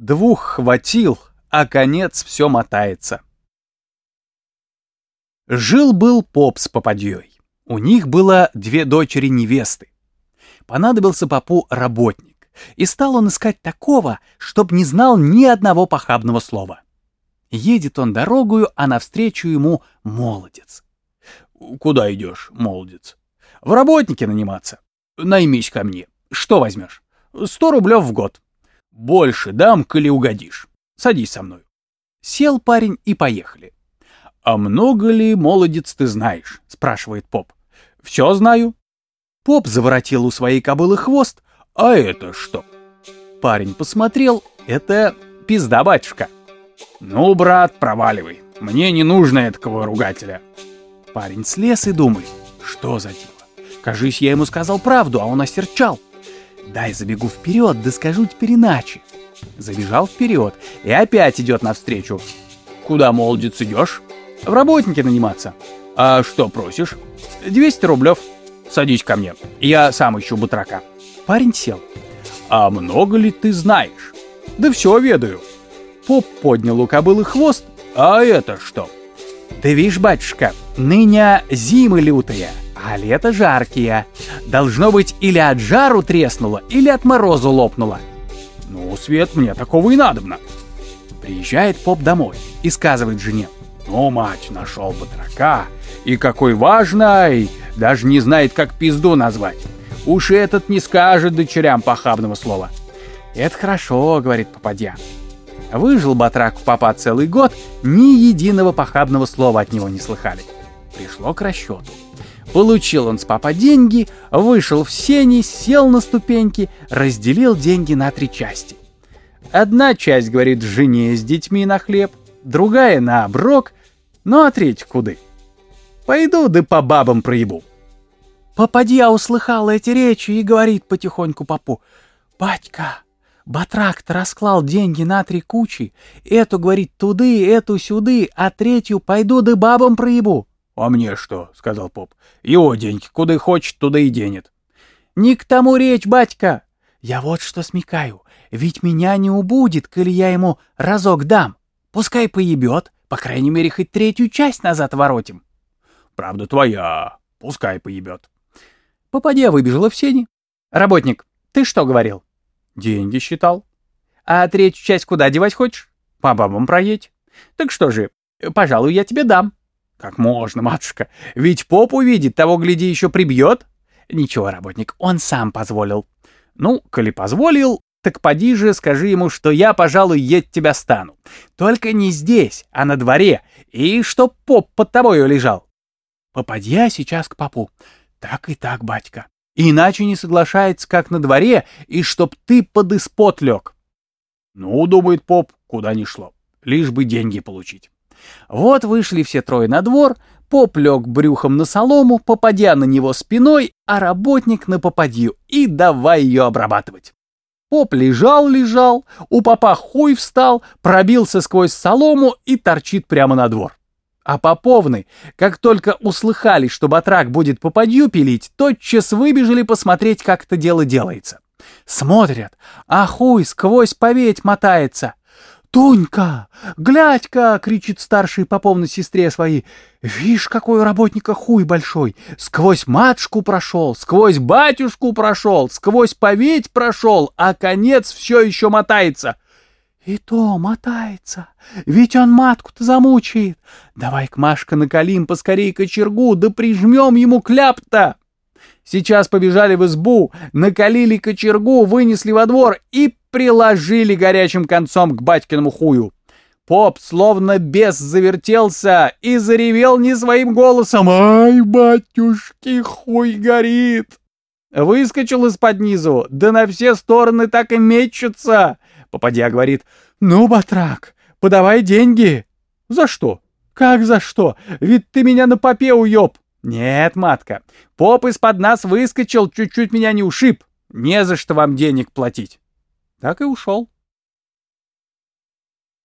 Двух хватил, а конец все мотается. Жил-был поп с попадьей. У них было две дочери-невесты. Понадобился попу работник, и стал он искать такого, чтоб не знал ни одного похабного слова. Едет он дорогую, а навстречу ему молодец. «Куда идешь, молодец?» «В работнике наниматься. Наймись ко мне. Что возьмешь?» «Сто рублев в год». «Больше дам, коли угодишь. Садись со мной». Сел парень и поехали. «А много ли, молодец, ты знаешь?» — спрашивает поп. «Все знаю». Поп заворотил у своей кобылы хвост. «А это что?» Парень посмотрел. «Это пизда, батюшка». «Ну, брат, проваливай. Мне не нужно этого ругателя». Парень слез и думает. «Что за дело? Кажись, я ему сказал правду, а он осерчал. Дай забегу вперед, да скажу теперь иначе». Забежал вперед и опять идет навстречу. «Куда, молодец, идешь?» В работнике наниматься. А что просишь? 200 рублев. Садись ко мне. Я сам ищу батрака. Парень сел. А много ли ты знаешь? Да все ведаю. Поп поднял у кобылы хвост. А это что? Ты видишь, батюшка, ныне зимы лютые, а лето жаркие. Должно быть, или от жару треснуло, или от морозу лопнуло. Ну, Свет, мне такого и надобно. Приезжает поп домой и сказывает жене. Ну, мать, нашел батрака. И какой важный, даже не знает, как пизду назвать. Уж этот не скажет дочерям похабного слова. Это хорошо, говорит попадья. Выжил батрак у папа целый год, ни единого похабного слова от него не слыхали. Пришло к расчету. Получил он с папа деньги, вышел в сени, сел на ступеньки, разделил деньги на три части. Одна часть, говорит, жене с детьми на хлеб, другая на оброк, ну а треть куды? Пойду да по бабам проебу. Попадья услыхала эти речи и говорит потихоньку попу. «Батька, батрак-то расклал деньги на три кучи. Эту, говорит, туды, эту сюды, а третью пойду да бабам проебу». «А мне что?» — сказал поп. «Его деньги куда хочет, туда и денет». «Не к тому речь, батька. Я вот что смекаю. Ведь меня не убудет, коли я ему разок дам. Пускай поебет, по крайней мере, хоть третью часть назад воротим. Правда твоя. Пускай поебет. Попадья выбежала в сени. Работник, ты что говорил? Деньги считал. А третью часть куда девать хочешь? По бабам проедь. Так что же, пожалуй, я тебе дам. Как можно, матушка? Ведь поп увидит, того, гляди, еще прибьет. Ничего, работник, он сам позволил. Ну, коли позволил, так поди же, скажи ему, что я, пожалуй, едь тебя стану. Только не здесь, а на дворе, и чтоб поп под тобою лежал. Попадья сейчас к попу. Так и так, батька. Иначе не соглашается, как на дворе, и чтоб ты под испот лег. Ну, думает поп, куда ни шло, лишь бы деньги получить. Вот вышли все трое на двор, поп лег брюхом на солому, попадя на него спиной, а работник на попадью, и давай ее обрабатывать. Поп лежал-лежал, у попа хуй встал, пробился сквозь солому и торчит прямо на двор. А поповны, как только услыхали, что батрак будет попадью пилить, тотчас выбежали посмотреть, как это дело делается. Смотрят, а хуй сквозь поветь мотается. «Тунька! Глядь-ка!» — кричит старший поповной сестре своей. «Вишь, какой у работника хуй большой! Сквозь матушку прошел, сквозь батюшку прошел, сквозь поветь прошел, а конец все еще мотается!» «И то мотается, ведь он матку-то замучает! Давай-ка, Машка, накалим поскорей кочергу, да прижмем ему кляп-то!» Сейчас побежали в избу, накалили кочергу, вынесли во двор и приложили горячим концом к батькиному хую. Поп словно бес завертелся и заревел не своим голосом. «Ай, батюшки, хуй горит!» Выскочил из-под низу, да на все стороны так и мечется. Попадья говорит, «Ну, батрак, подавай деньги». «За что?» «Как за что? Ведь ты меня на попе уёб». «Нет, матка, поп из-под нас выскочил, чуть-чуть меня не ушиб. Не за что вам денег платить». Так и ушел.